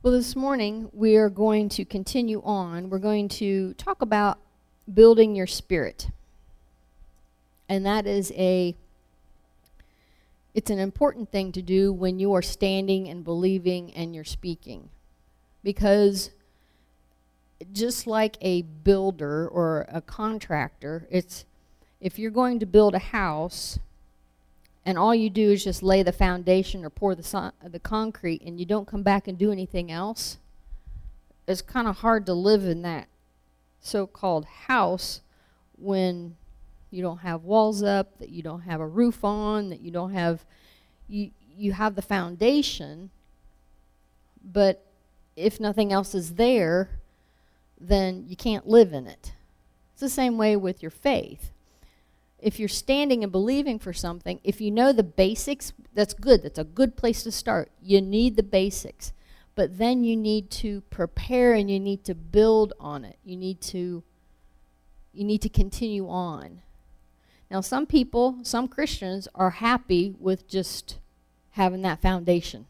Well, this morning we are going to continue on. We're going to talk about building your spirit. And that is a it's an important thing to do when you are standing and believing and you're speaking. Because just like a builder or a contractor, it's if you're going to build a house, and all you do is just lay the foundation or pour the, the concrete and you don't come back and do anything else, it's kind of hard to live in that so-called house when you don't have walls up, that you don't have a roof on, that you don't have, you, you have the foundation, but if nothing else is there, then you can't live in it. It's the same way with your faith if you're standing and believing for something, if you know the basics, that's good. That's a good place to start. You need the basics. But then you need to prepare and you need to build on it. You need to you need to continue on. Now some people, some Christians are happy with just having that foundation.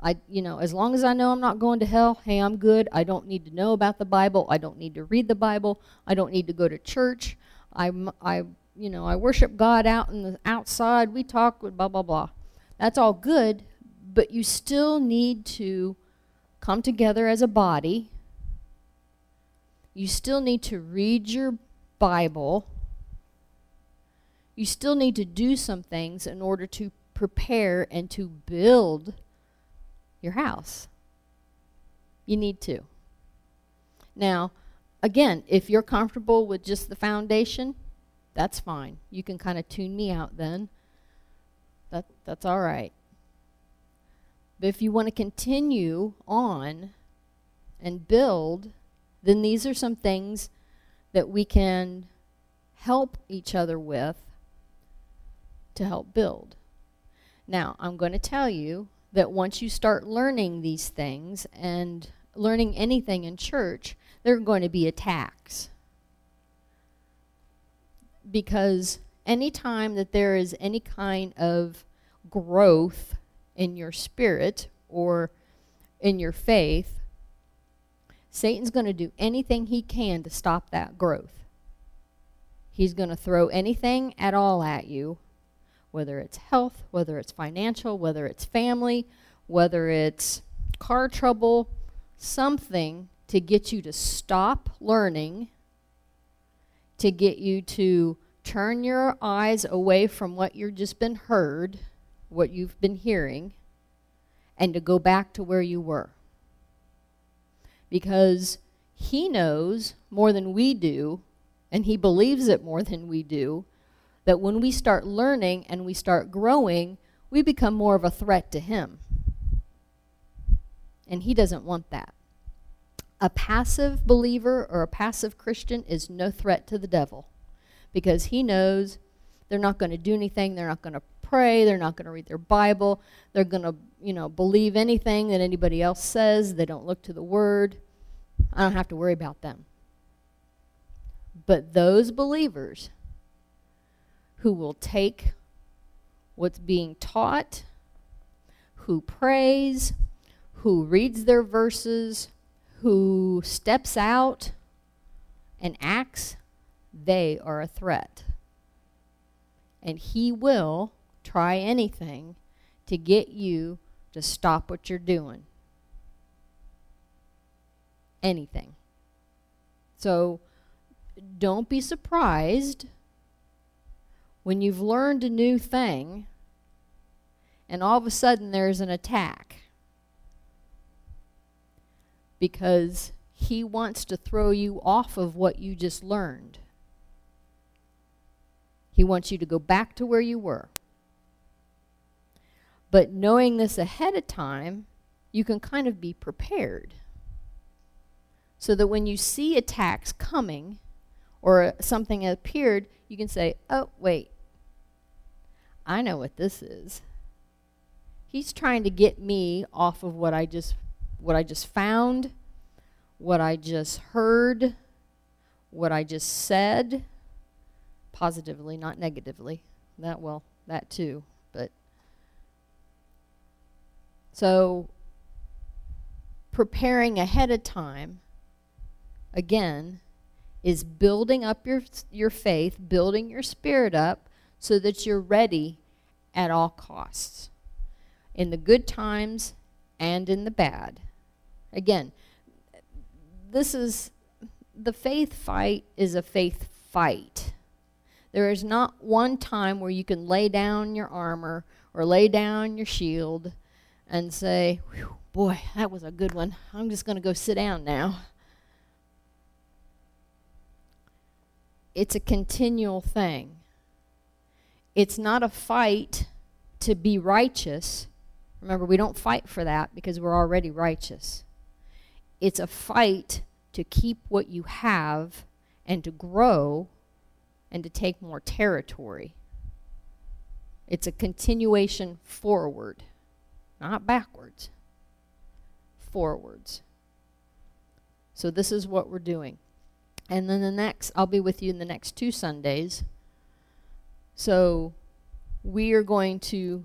I you know, as long as I know I'm not going to hell, hey, I'm good. I don't need to know about the Bible. I don't need to read the Bible. I don't need to go to church. I I you know, I worship God out in the outside. We talk with blah, blah, blah. That's all good, but you still need to come together as a body. You still need to read your Bible. You still need to do some things in order to prepare and to build your house. You need to. Now, again, if you're comfortable with just the foundation, that's fine. You can kind of tune me out then. That That's all right. But if you want to continue on and build, then these are some things that we can help each other with to help build. Now, I'm going to tell you that once you start learning these things and learning anything in church, there are going to be attacks because anytime that there is any kind of growth in your spirit or in your faith, Satan's going to do anything he can to stop that growth. He's going to throw anything at all at you, whether it's health, whether it's financial, whether it's family, whether it's car trouble, something to get you to stop learning to get you to turn your eyes away from what you've just been heard, what you've been hearing, and to go back to where you were. Because he knows more than we do, and he believes it more than we do, that when we start learning and we start growing, we become more of a threat to him. And he doesn't want that. A passive believer or a passive Christian is no threat to the devil because he knows they're not going to do anything. They're not going to pray. They're not going to read their Bible. They're going to, you know, believe anything that anybody else says. They don't look to the Word. I don't have to worry about them. But those believers who will take what's being taught, who prays, who reads their verses, who steps out and acts, they are a threat. And he will try anything to get you to stop what you're doing. Anything. So don't be surprised when you've learned a new thing and all of a sudden there's an attack because he wants to throw you off of what you just learned. He wants you to go back to where you were. But knowing this ahead of time, you can kind of be prepared. So that when you see attacks coming or something appeared, you can say, oh, wait, I know what this is. He's trying to get me off of what I just what I just found, what I just heard, what I just said, positively, not negatively. That, well, that too, but. So, preparing ahead of time, again, is building up your, your faith, building your spirit up so that you're ready at all costs. In the good times and in the bad. Again, this is, the faith fight is a faith fight. There is not one time where you can lay down your armor or lay down your shield and say, boy, that was a good one. I'm just going to go sit down now. It's a continual thing. It's not a fight to be righteous. Remember, we don't fight for that because we're already righteous. It's a fight to keep what you have and to grow and to take more territory. It's a continuation forward, not backwards, forwards. So this is what we're doing. And then the next, I'll be with you in the next two Sundays. So we are going to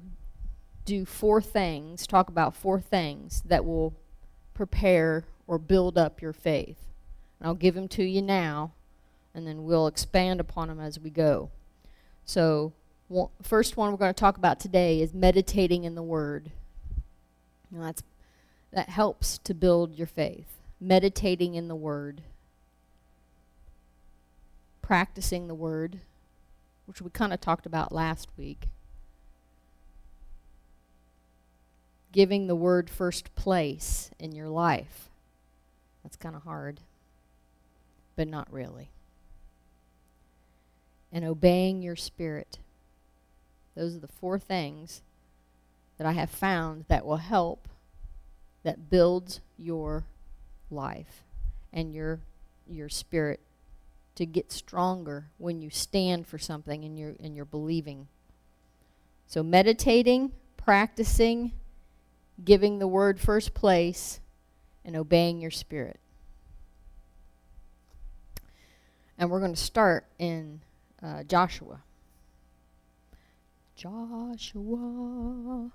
do four things, talk about four things that will prepare or build up your faith. And I'll give them to you now, and then we'll expand upon them as we go. So first one we're going to talk about today is meditating in the Word. Now that's, that helps to build your faith. Meditating in the Word. Practicing the Word, which we kind of talked about last week. Giving the Word first place in your life. That's kind of hard, but not really. And obeying your spirit. Those are the four things that I have found that will help, that builds your life and your, your spirit to get stronger when you stand for something and you're, and you're believing. So meditating, practicing, giving the word first place, and obeying your spirit. And we're going to start in uh, Joshua. Joshua.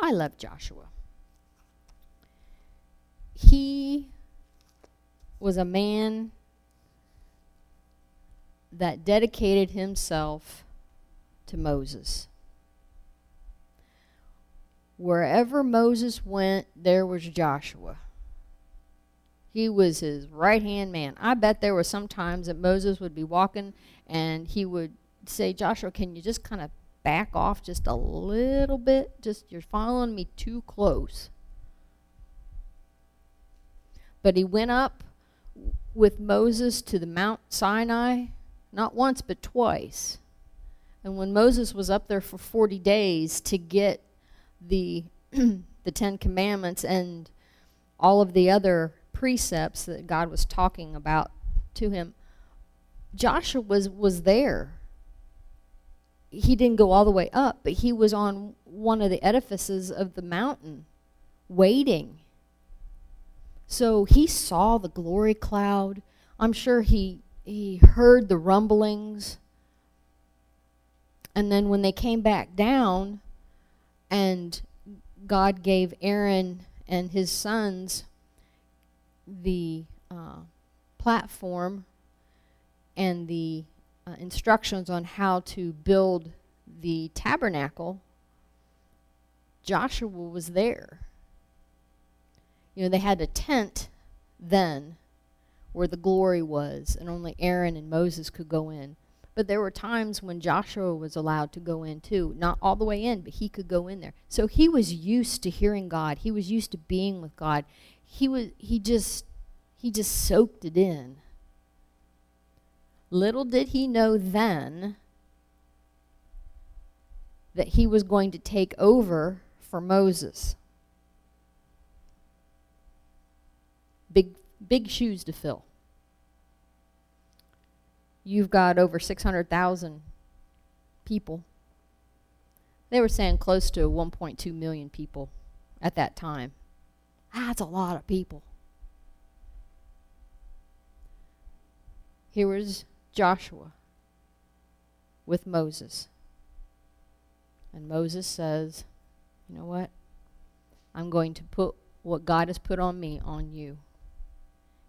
I love Joshua. He was a man that dedicated himself to Moses. Wherever Moses went, there was Joshua. He was his right-hand man. I bet there were some times that Moses would be walking and he would say, Joshua, can you just kind of back off just a little bit? Just, you're following me too close. But he went up with Moses to the Mount Sinai, not once but twice. And when Moses was up there for 40 days to get the the Ten Commandments and all of the other precepts that God was talking about to him, Joshua was, was there. He didn't go all the way up, but he was on one of the edifices of the mountain waiting. So he saw the glory cloud. I'm sure he, he heard the rumblings. And then when they came back down and God gave Aaron and his sons the uh, platform and the uh, instructions on how to build the tabernacle, Joshua was there. You know, they had a tent then where the glory was, and only Aaron and Moses could go in. But there were times when Joshua was allowed to go in too. Not all the way in, but he could go in there. So he was used to hearing God. He was used to being with God he was he just he just soaked it in. Little did he know then that he was going to take over for Moses. Big big shoes to fill. You've got over 600,000 people. They were saying close to 1.2 million people at that time. That's a lot of people. Here was Joshua with Moses. And Moses says, you know what? I'm going to put what God has put on me on you.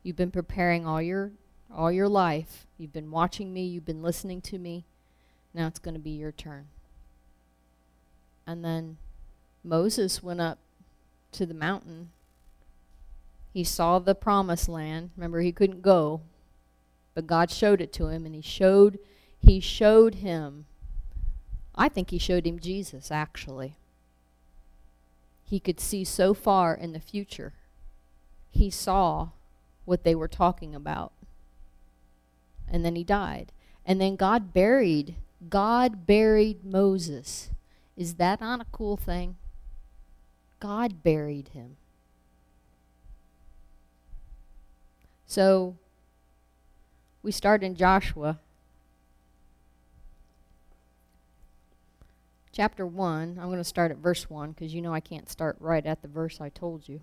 You've been preparing all your all your life. You've been watching me, you've been listening to me. Now it's going to be your turn. And then Moses went up to the mountain. He saw the promised land. Remember he couldn't go, but God showed it to him and he showed he showed him I think he showed him Jesus actually he could see so far in the future. He saw what they were talking about. And then he died. And then God buried, God buried Moses. Is that not a cool thing? God buried him. So we start in Joshua chapter 1. I'm going to start at verse 1 because you know I can't start right at the verse I told you.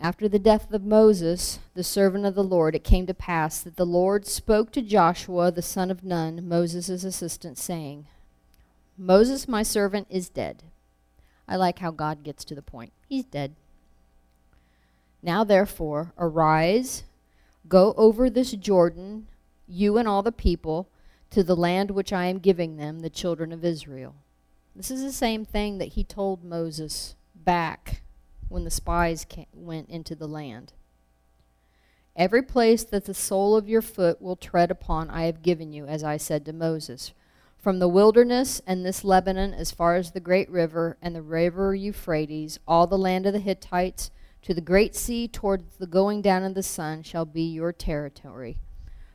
After the death of Moses, the servant of the Lord, it came to pass that the Lord spoke to Joshua, the son of Nun, Moses' assistant, saying, Moses, my servant, is dead. I like how God gets to the point. He's dead. Now, therefore, arise, go over this Jordan, you and all the people, to the land which I am giving them, the children of Israel. This is the same thing that he told Moses back when the spies went into the land. Every place that the sole of your foot will tread upon I have given you, as I said to Moses. From the wilderness and this Lebanon as far as the great river and the river Euphrates, all the land of the Hittites, to the great sea towards the going down of the sun shall be your territory.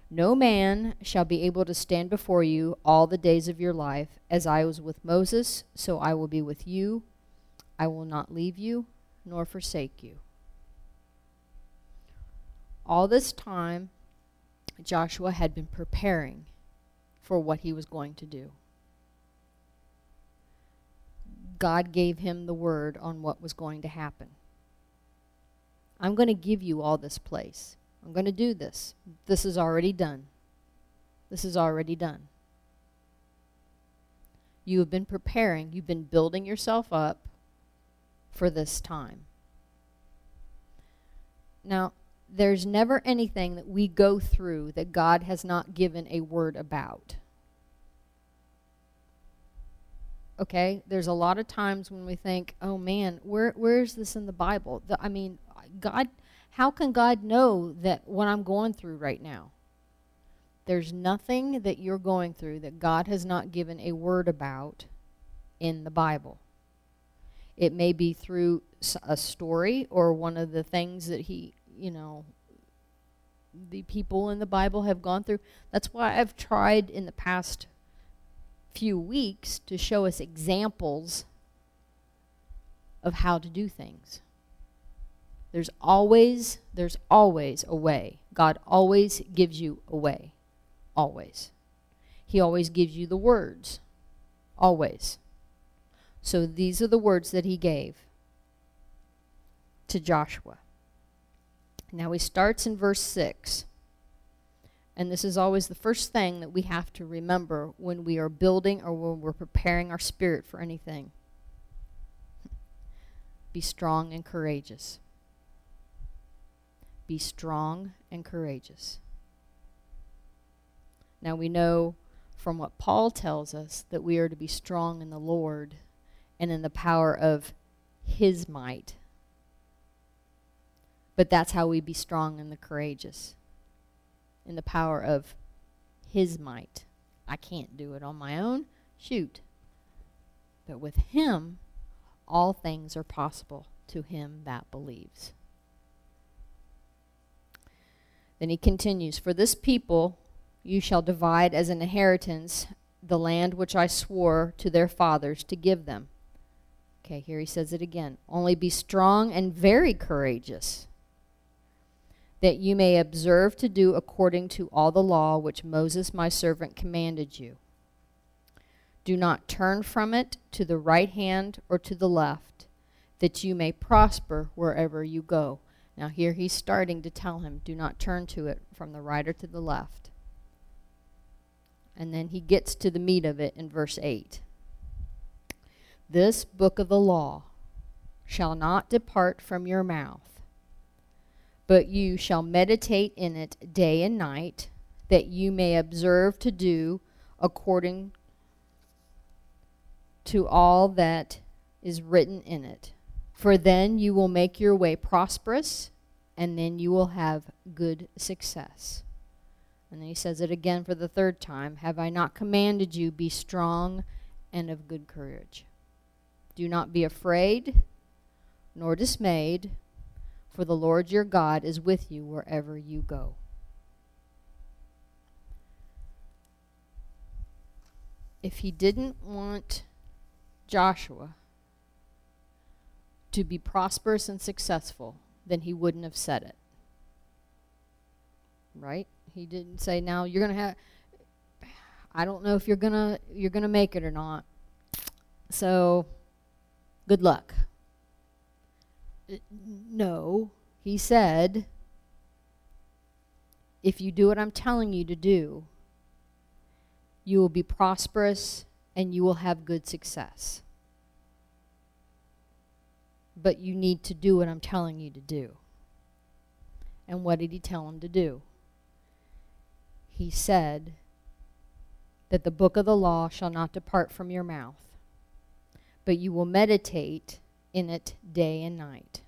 No man shall be able to stand before you all the days of your life. As I was with Moses, so I will be with you. I will not leave you nor forsake you. All this time, Joshua had been preparing for what he was going to do. God gave him the word on what was going to happen. I'm going to give you all this place. I'm going to do this. This is already done. This is already done. You have been preparing. You've been building yourself up for this time. Now, there's never anything that we go through that God has not given a word about. Okay? There's a lot of times when we think, oh man, where where is this in the Bible? The, I mean, God how can God know that what I'm going through right now? There's nothing that you're going through that God has not given a word about in the Bible. It may be through a story or one of the things that he, you know, the people in the Bible have gone through. That's why I've tried in the past few weeks to show us examples of how to do things. There's always, there's always a way. God always gives you a way. Always. He always gives you the words. Always. So these are the words that he gave to Joshua. Now he starts in verse 6. And this is always the first thing that we have to remember when we are building or when we're preparing our spirit for anything. Be strong and courageous. Be strong and courageous. Now we know from what Paul tells us that we are to be strong in the Lord and in the power of his might. But that's how we be strong and the courageous. In the power of his might. I can't do it on my own. Shoot. But with him, all things are possible to him that believes. Then he continues, For this people you shall divide as an inheritance the land which I swore to their fathers to give them. Okay, here he says it again. Only be strong and very courageous, that you may observe to do according to all the law which Moses my servant commanded you. Do not turn from it to the right hand or to the left, that you may prosper wherever you go. Now here he's starting to tell him, do not turn to it from the right or to the left. And then he gets to the meat of it in verse 8. This book of the law shall not depart from your mouth, but you shall meditate in it day and night, that you may observe to do according to all that is written in it. For then you will make your way prosperous, and then you will have good success. And then he says it again for the third time. Have I not commanded you, be strong and of good courage? Do not be afraid nor dismayed, for the Lord your God is with you wherever you go. If he didn't want Joshua to be prosperous and successful, then he wouldn't have said it. Right? He didn't say, now you're going to have, I don't know if you're going to you're going to make it or not. So good luck. Uh, no, he said, if you do what I'm telling you to do, you will be prosperous and you will have good success. But you need to do what I'm telling you to do. And what did he tell him to do? He said that the book of the law shall not depart from your mouth, but you will meditate in it day and night.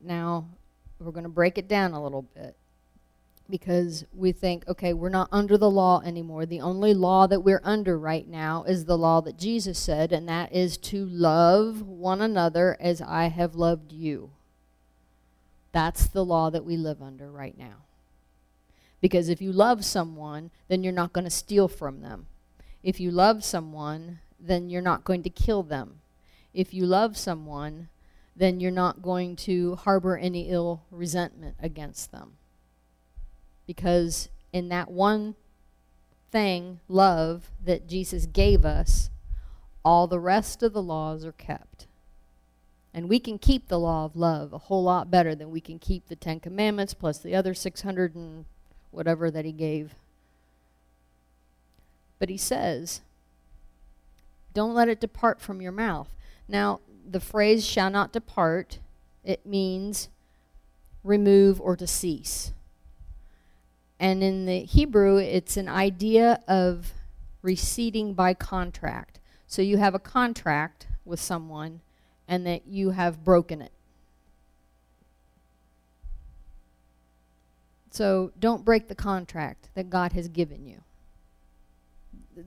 Now, we're going to break it down a little bit because we think, okay, we're not under the law anymore. The only law that we're under right now is the law that Jesus said, and that is to love one another as I have loved you. That's the law that we live under right now. Because if you love someone, then you're not going to steal from them. If you love someone, then you're not going to kill them. If you love someone, then you're not going to harbor any ill resentment against them. Because in that one thing, love, that Jesus gave us, all the rest of the laws are kept. And we can keep the law of love a whole lot better than we can keep the Ten Commandments plus the other 600 and whatever that he gave. But he says, don't let it depart from your mouth. Now, the phrase shall not depart, it means remove or to cease. And in the Hebrew, it's an idea of receding by contract. So you have a contract with someone and that you have broken it. So don't break the contract that God has given you.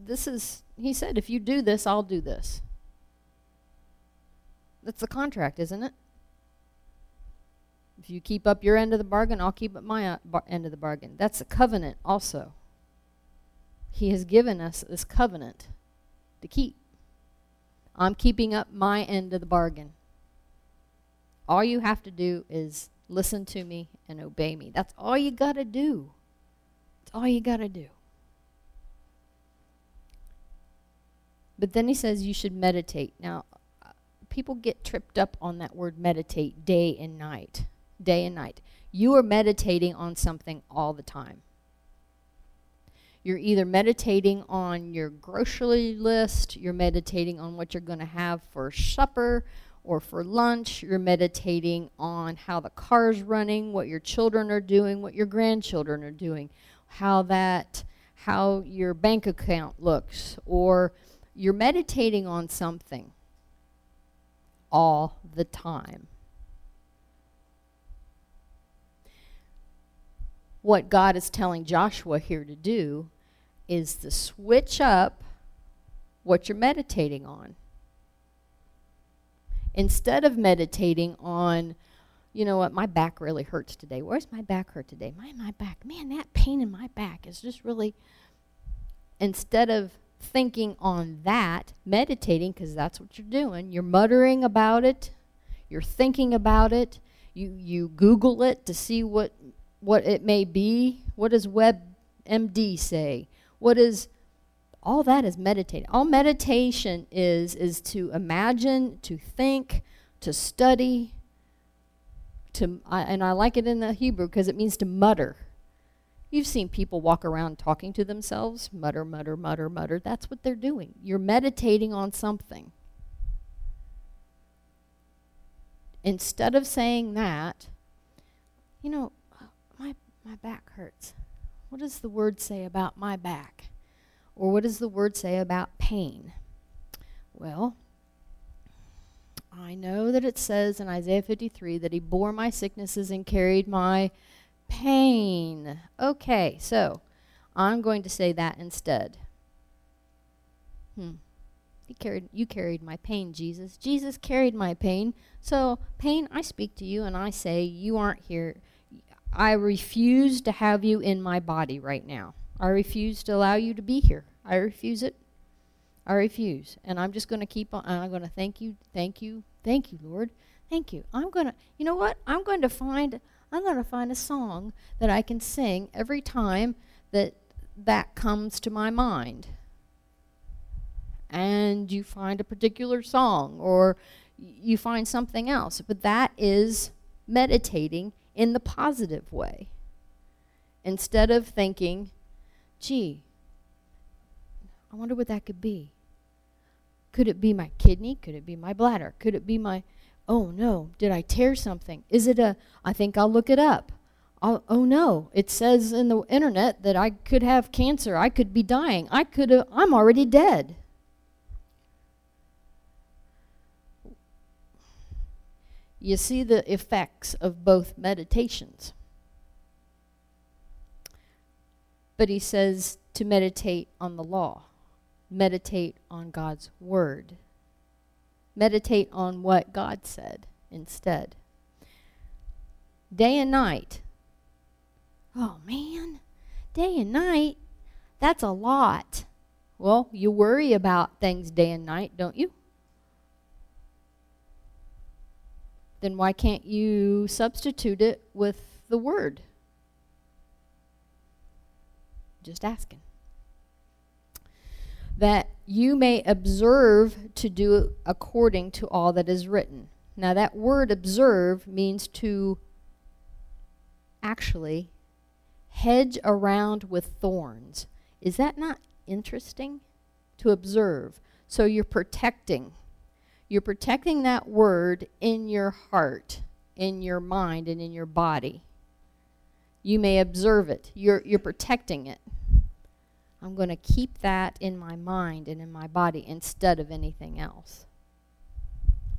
This is, he said, if you do this, I'll do this. That's the contract, isn't it? If you keep up your end of the bargain, I'll keep up my uh, end of the bargain. That's a covenant also. He has given us this covenant to keep. I'm keeping up my end of the bargain. All you have to do is listen to me and obey me. That's all you got to do. That's all you got to do. But then he says you should meditate. Now, people get tripped up on that word meditate day and night. Day and night. You are meditating on something all the time. You're either meditating on your grocery list, you're meditating on what you're going to have for supper or for lunch, you're meditating on how the car's running, what your children are doing, what your grandchildren are doing, how that how your bank account looks or you're meditating on something all the time. What God is telling Joshua here to do is to switch up what you're meditating on. Instead of meditating on, you know what, my back really hurts today. Where's my back hurt today? My, my back, man, that pain in my back is just really, instead of thinking on that, meditating, because that's what you're doing. You're muttering about it. You're thinking about it. You, you Google it to see what, what it may be. What does WebMD say? What is, all that is meditating. All meditation is, is to imagine, to think, to study, to, I, and I like it in the Hebrew because it means to mutter. You've seen people walk around talking to themselves, mutter, mutter, mutter, mutter. That's what they're doing. You're meditating on something. Instead of saying that, you know, my, my back hurts. What does the word say about my back? Or what does the word say about pain? Well, I know that it says in Isaiah 53 that he bore my sicknesses and carried my pain. Okay, so I'm going to say that instead. Hmm. He carried, you carried my pain, Jesus. Jesus carried my pain. So, pain, I speak to you and I say, you aren't here. I refuse to have you in my body right now. I refuse to allow you to be here. I refuse it. I refuse. And I'm just going to keep on, I'm going to thank you, thank you, thank you, Lord. Thank you. I'm going to, you know what? I'm going to find, I'm going to find a song that I can sing every time that that comes to my mind. And you find a particular song or you find something else. But that is meditating in the positive way. Instead of thinking, gee, I wonder what that could be. Could it be my kidney? Could it be my bladder? Could it be my, oh no, did I tear something? Is it a, I think I'll look it up. I'll, oh no, it says in the internet that I could have cancer. I could be dying. I could, I'm already dead. You see the effects of both meditations. But he says to meditate on the law meditate on God's word. Meditate on what God said instead. Day and night. Oh, man. Day and night? That's a lot. Well, you worry about things day and night, don't you? Then why can't you substitute it with the word? Just asking that you may observe to do according to all that is written. Now that word observe means to actually hedge around with thorns. Is that not interesting? To observe. So you're protecting. You're protecting that word in your heart, in your mind, and in your body. You may observe it. You're, you're protecting it. I'm going to keep that in my mind and in my body instead of anything else.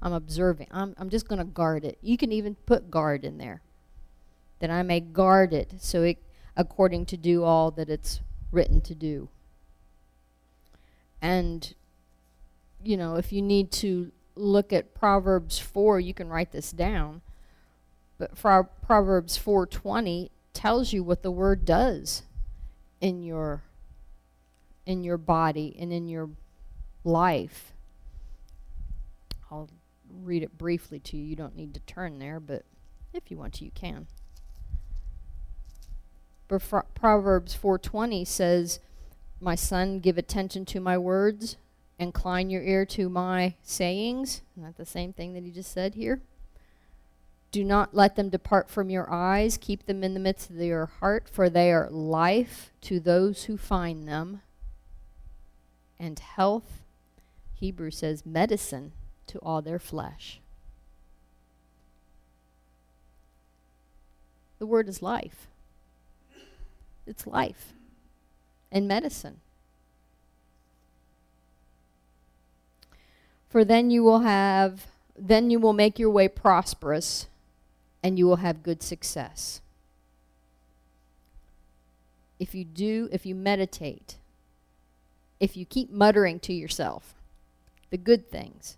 I'm observing. I'm, I'm just going to guard it. You can even put guard in there. That I may guard it so it, according to do all that it's written to do. And, you know, if you need to look at Proverbs 4, you can write this down. But Proverbs 4.20 tells you what the word does in your in your body and in your life. I'll read it briefly to you. You don't need to turn there, but if you want to, you can. Proverbs 4.20 says, My son, give attention to my words, incline your ear to my sayings. Isn't that the same thing that he just said here? Do not let them depart from your eyes. Keep them in the midst of your heart, for they are life to those who find them and health, Hebrew says medicine to all their flesh. The word is life. It's life and medicine. For then you will have, then you will make your way prosperous and you will have good success. If you do, if you meditate, if you keep muttering to yourself the good things.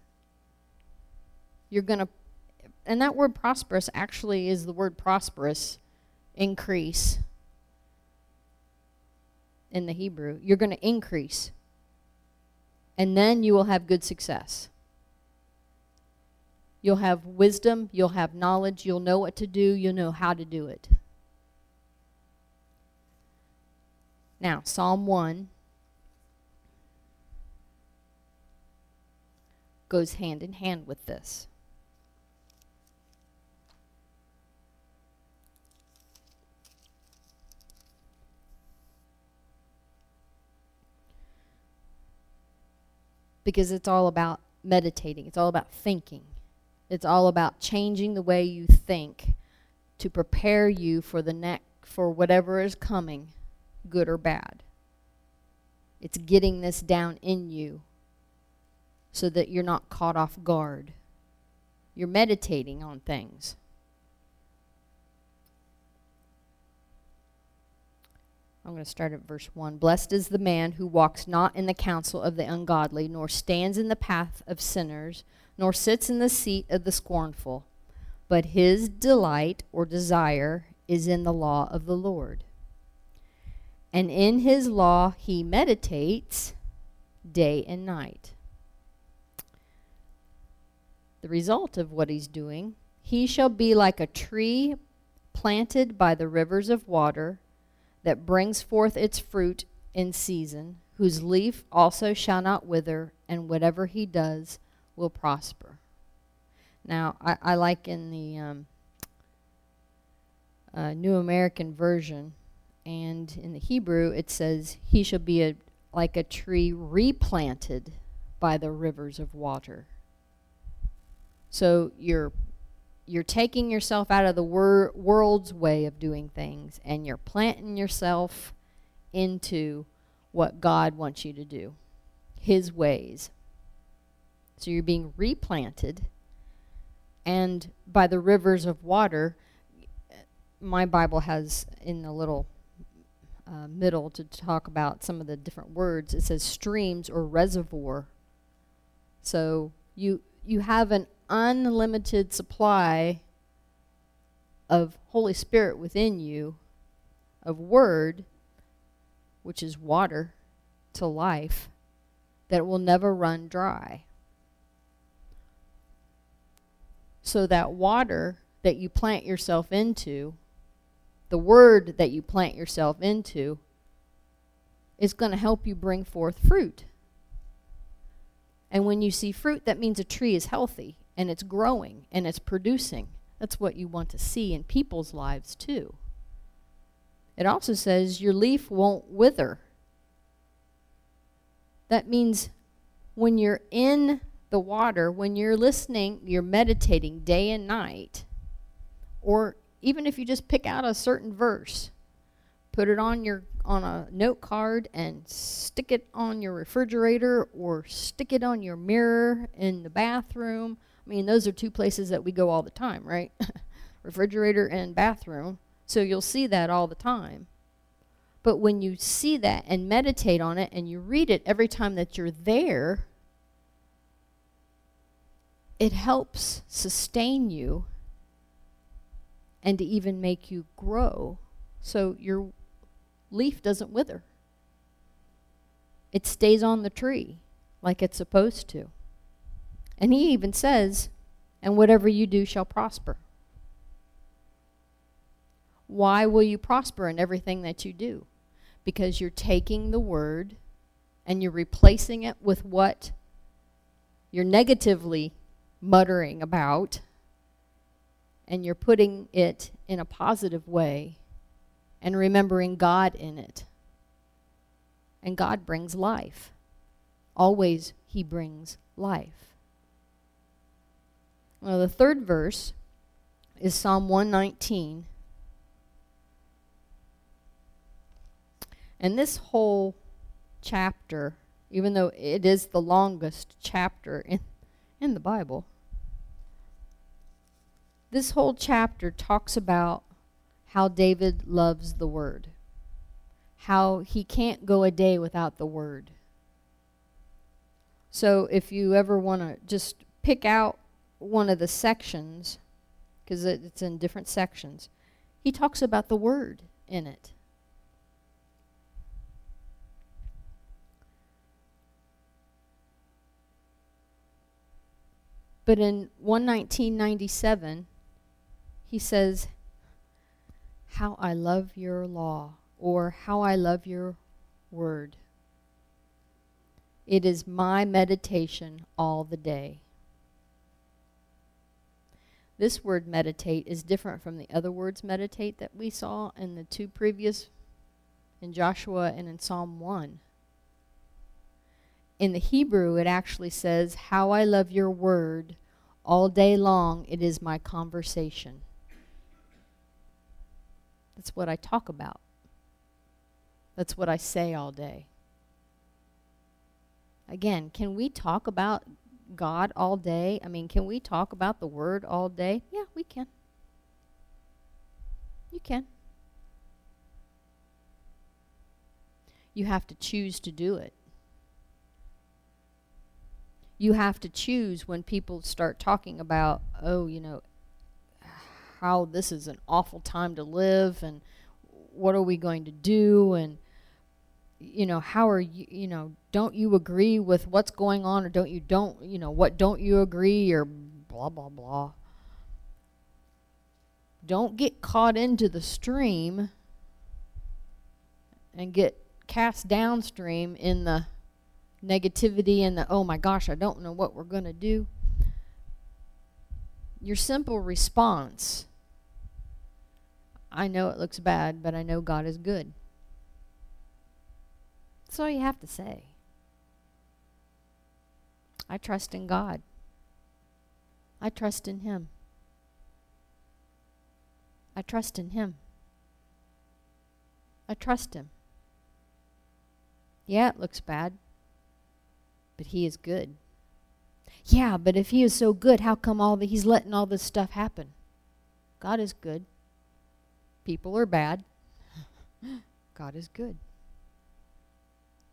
You're going to, and that word prosperous actually is the word prosperous, increase in the Hebrew. You're going to increase. And then you will have good success. You'll have wisdom, you'll have knowledge, you'll know what to do, you'll know how to do it. Now, Psalm 1 goes hand in hand with this. Because it's all about meditating. It's all about thinking. It's all about changing the way you think to prepare you for the next, for whatever is coming, good or bad. It's getting this down in you so that you're not caught off guard. You're meditating on things. I'm going to start at verse 1. Blessed is the man who walks not in the counsel of the ungodly, nor stands in the path of sinners, nor sits in the seat of the scornful. But his delight or desire is in the law of the Lord. And in his law he meditates day and night. The result of what he's doing, he shall be like a tree planted by the rivers of water that brings forth its fruit in season, whose leaf also shall not wither, and whatever he does will prosper. Now, I, I like in the um, uh, New American Version, and in the Hebrew it says, he shall be a, like a tree replanted by the rivers of water. So you're you're taking yourself out of the wor world's way of doing things and you're planting yourself into what God wants you to do, his ways. So you're being replanted and by the rivers of water, my Bible has in the little uh, middle to talk about some of the different words, it says streams or reservoir. So you you have an unlimited supply of Holy Spirit within you, of Word, which is water to life, that will never run dry. So that water that you plant yourself into, the Word that you plant yourself into, is going to help you bring forth fruit. And when you see fruit, that means a tree is healthy and it's growing and it's producing. That's what you want to see in people's lives too. It also says your leaf won't wither. That means when you're in the water, when you're listening, you're meditating day and night, or even if you just pick out a certain verse, put it on your on a note card and stick it on your refrigerator or stick it on your mirror in the bathroom I mean, those are two places that we go all the time, right? Refrigerator and bathroom. So you'll see that all the time. But when you see that and meditate on it and you read it every time that you're there, it helps sustain you and to even make you grow so your leaf doesn't wither. It stays on the tree like it's supposed to. And he even says, and whatever you do shall prosper. Why will you prosper in everything that you do? Because you're taking the word and you're replacing it with what you're negatively muttering about and you're putting it in a positive way and remembering God in it. And God brings life. Always he brings life. Well, the third verse is Psalm 119. And this whole chapter, even though it is the longest chapter in, in the Bible, this whole chapter talks about how David loves the Word. How he can't go a day without the Word. So if you ever want to just pick out one of the sections, because it, it's in different sections, he talks about the word in it. But in 11997, he says, How I love your law, or How I love your word. It is my meditation all the day. This word meditate is different from the other words meditate that we saw in the two previous, in Joshua and in Psalm 1. in the Hebrew, it actually says, How I love your word. All day long, it is my conversation. That's what I talk about. That's what I say all day. Again, can we talk about God all day? I mean, can we talk about the Word all day? Yeah, we can. You can. You have to choose to do it. You have to choose when people start talking about, oh, you know, how this is an awful time to live and what are we going to do and you know how are you you know don't you agree with what's going on or don't you don't you know what don't you agree or blah blah blah. Don't get caught into the stream and get cast downstream in the negativity and the oh my gosh I don't know what we're going to do. Your simple response I know it looks bad but I know God is good. That's all you have to say. I trust in God. I trust in Him. I trust in Him. I trust Him. Yeah, it looks bad, but He is good. Yeah, but if He is so good, how come all the, He's letting all this stuff happen? God is good. People are bad. God is good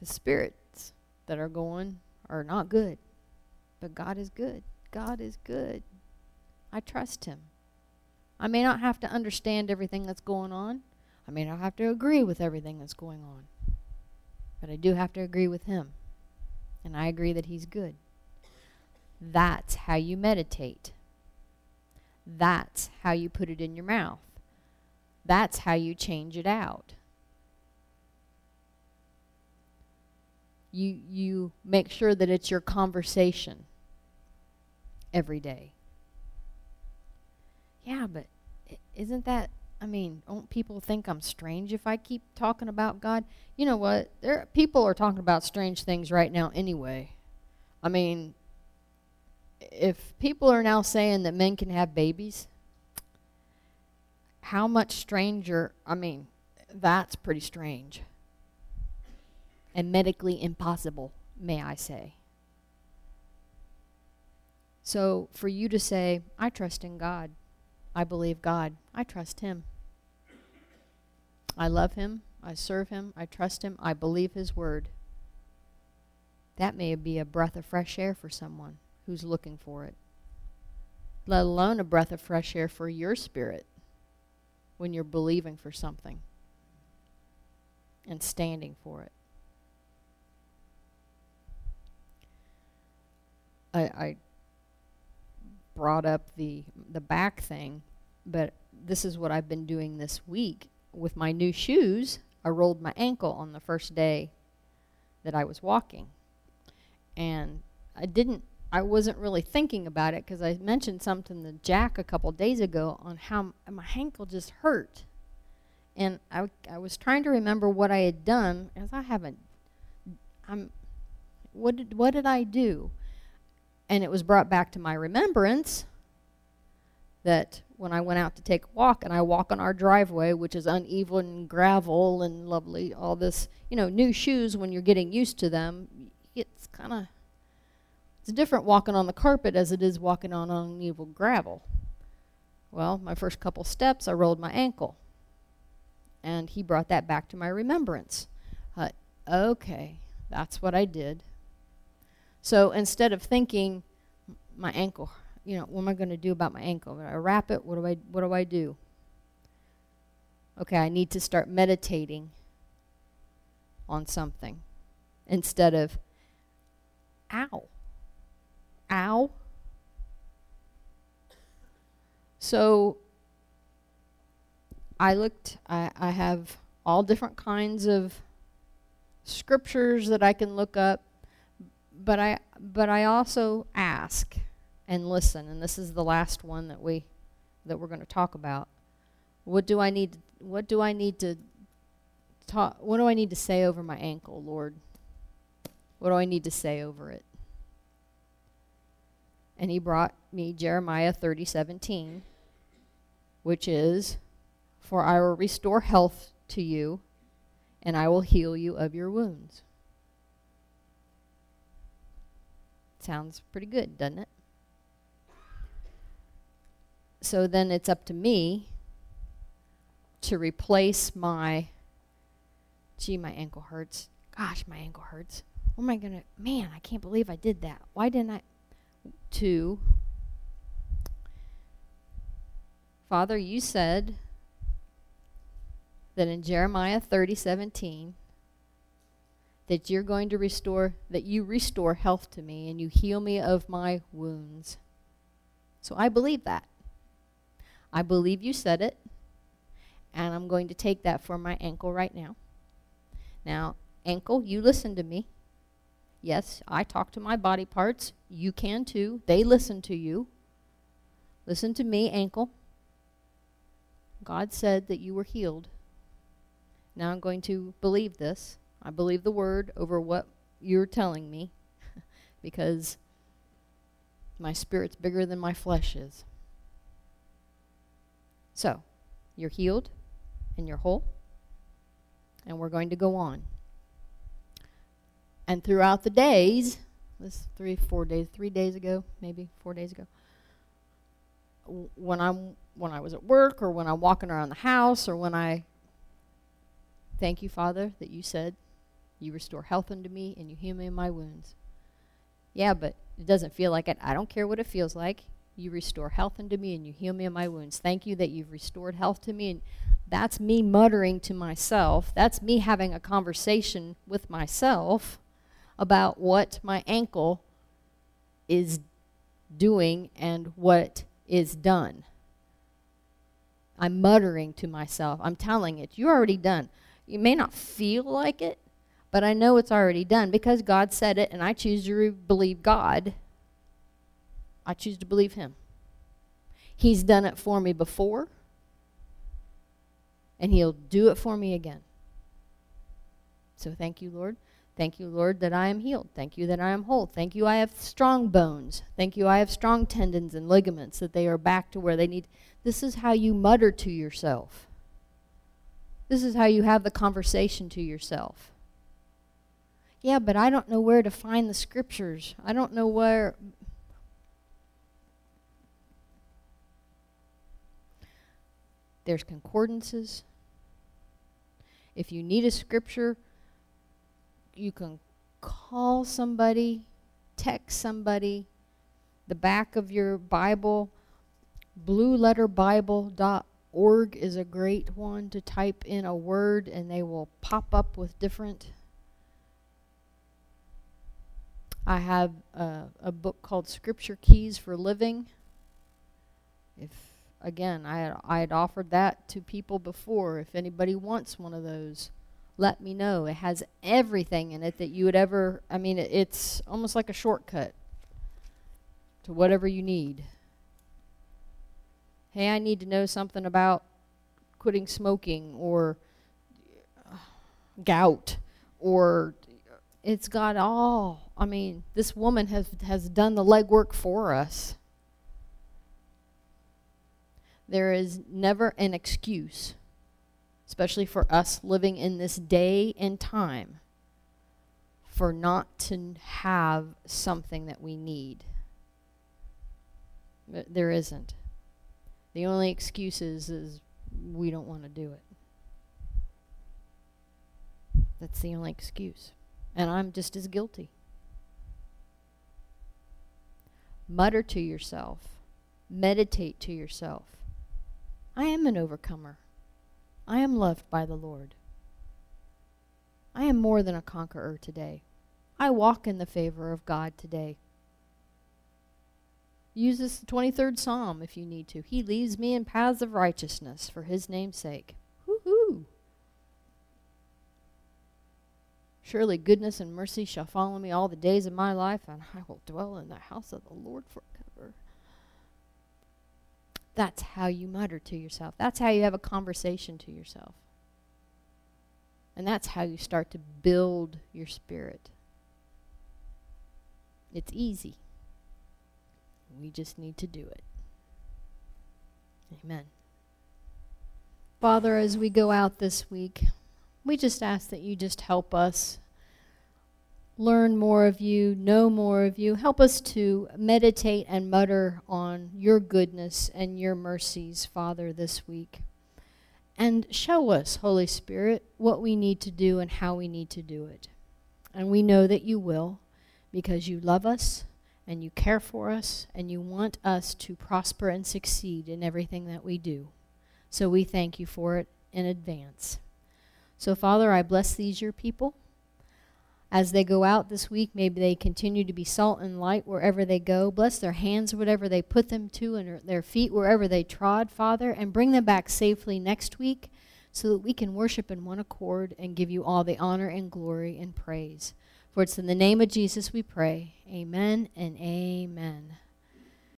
the spirits that are going are not good. But God is good. God is good. I trust him. I may not have to understand everything that's going on. I may not have to agree with everything that's going on. But I do have to agree with him. And I agree that he's good. That's how you meditate. That's how you put it in your mouth. That's how you change it out. you you make sure that it's your conversation every day. Yeah, but isn't that I mean, don't people think I'm strange if I keep talking about God? You know what? There people are talking about strange things right now anyway. I mean, if people are now saying that men can have babies, how much stranger, I mean, that's pretty strange and medically impossible, may I say. So for you to say, I trust in God, I believe God, I trust Him. I love Him, I serve Him, I trust Him, I believe His Word. That may be a breath of fresh air for someone who's looking for it. Let alone a breath of fresh air for your spirit when you're believing for something and standing for it. I, I brought up the the back thing, but this is what I've been doing this week with my new shoes. I rolled my ankle on the first day that I was walking. And I didn't I wasn't really thinking about it because I mentioned something to Jack a couple days ago on how my ankle just hurt. And I, I was trying to remember what I had done as I haven't I'm what did what did I do? And it was brought back to my remembrance that when I went out to take a walk and I walk on our driveway, which is uneven gravel and lovely, all this, you know, new shoes when you're getting used to them, it's kind of, it's different walking on the carpet as it is walking on uneven gravel. Well, my first couple steps, I rolled my ankle. And he brought that back to my remembrance. Uh, okay, that's what I did. So instead of thinking my ankle, you know, what am I going to do about my ankle? I wrap it? What do I what do I do? Okay, I need to start meditating on something instead of ow. Ow. So I looked I I have all different kinds of scriptures that I can look up but I but I also ask and listen and this is the last one that we that we're going to talk about what do I need what do I need to talk what do I need to say over my ankle Lord What do I need to say over it? And he brought me Jeremiah 30, 17, which is, For I will restore health to you, and I will heal you of your wounds. Sounds pretty good, doesn't it? So then it's up to me to replace my, gee, my ankle hurts. Gosh, my ankle hurts. Oh what am I going to, man, I can't believe I did that. Why didn't I, to, Father, you said that in Jeremiah 30, 17, that you're going to restore, that you restore health to me and you heal me of my wounds. So I believe that. I believe you said it, and I'm going to take that for my ankle right now. Now, ankle, you listen to me. Yes, I talk to my body parts. You can too. They listen to you. Listen to me, ankle. God said that you were healed. Now I'm going to believe this. I believe the word over what you're telling me because my spirit's bigger than my flesh is. So, you're healed and you're whole. And we're going to go on. And throughout the days, this three, four days, three days ago, maybe four days ago, when I'm when I was at work or when I'm walking around the house or when I thank you, Father, that you said you restore health unto me and you heal me in my wounds. Yeah, but it doesn't feel like it. I don't care what it feels like. You restore health unto me and you heal me in my wounds. Thank you that you've restored health to me. And that's me muttering to myself. That's me having a conversation with myself about what my ankle is doing and what is done. I'm muttering to myself. I'm telling it, you're already done. You may not feel like it, but I know it's already done because God said it and I choose to believe God I choose to believe him. He's done it for me before, and he'll do it for me again. So thank you, Lord. Thank you, Lord, that I am healed. Thank you that I am whole. Thank you I have strong bones. Thank you I have strong tendons and ligaments, that they are back to where they need. This is how you mutter to yourself. This is how you have the conversation to yourself. Yeah, but I don't know where to find the scriptures. I don't know where There's concordances. If you need a scripture, you can call somebody, text somebody. The back of your Bible, blueletterbible.org is a great one to type in a word and they will pop up with different I have a, a book called Scripture Keys for Living. If again, I had, I had offered that to people before. If anybody wants one of those, let me know. It has everything in it that you would ever, I mean, it, it's almost like a shortcut to whatever you need. Hey, I need to know something about quitting smoking or gout or it's got all. I mean, this woman has has done the legwork for us. There is never an excuse, especially for us living in this day and time, for not to have something that we need. There isn't. The only excuse is, is we don't want to do it. That's the only excuse. And I'm just as guilty. Mutter to yourself. Meditate to yourself. I am an overcomer. I am loved by the Lord. I am more than a conqueror today. I walk in the favor of God today. Use this 23rd Psalm if you need to. He leads me in paths of righteousness for his name's sake. Surely goodness and mercy shall follow me all the days of my life, and I will dwell in the house of the Lord forever. That's how you mutter to yourself. That's how you have a conversation to yourself. And that's how you start to build your spirit. It's easy. We just need to do it. Amen. Father, as we go out this week, we just ask that you just help us learn more of you, know more of you. Help us to meditate and mutter on your goodness and your mercies, Father, this week. And show us, Holy Spirit, what we need to do and how we need to do it. And we know that you will because you love us and you care for us and you want us to prosper and succeed in everything that we do. So we thank you for it in advance. So, Father, I bless these your people as they go out this week, maybe they continue to be salt and light wherever they go. Bless their hands, whatever they put them to, and their feet, wherever they trod, Father, and bring them back safely next week so that we can worship in one accord and give you all the honor and glory and praise. For it's in the name of Jesus we pray. Amen and amen.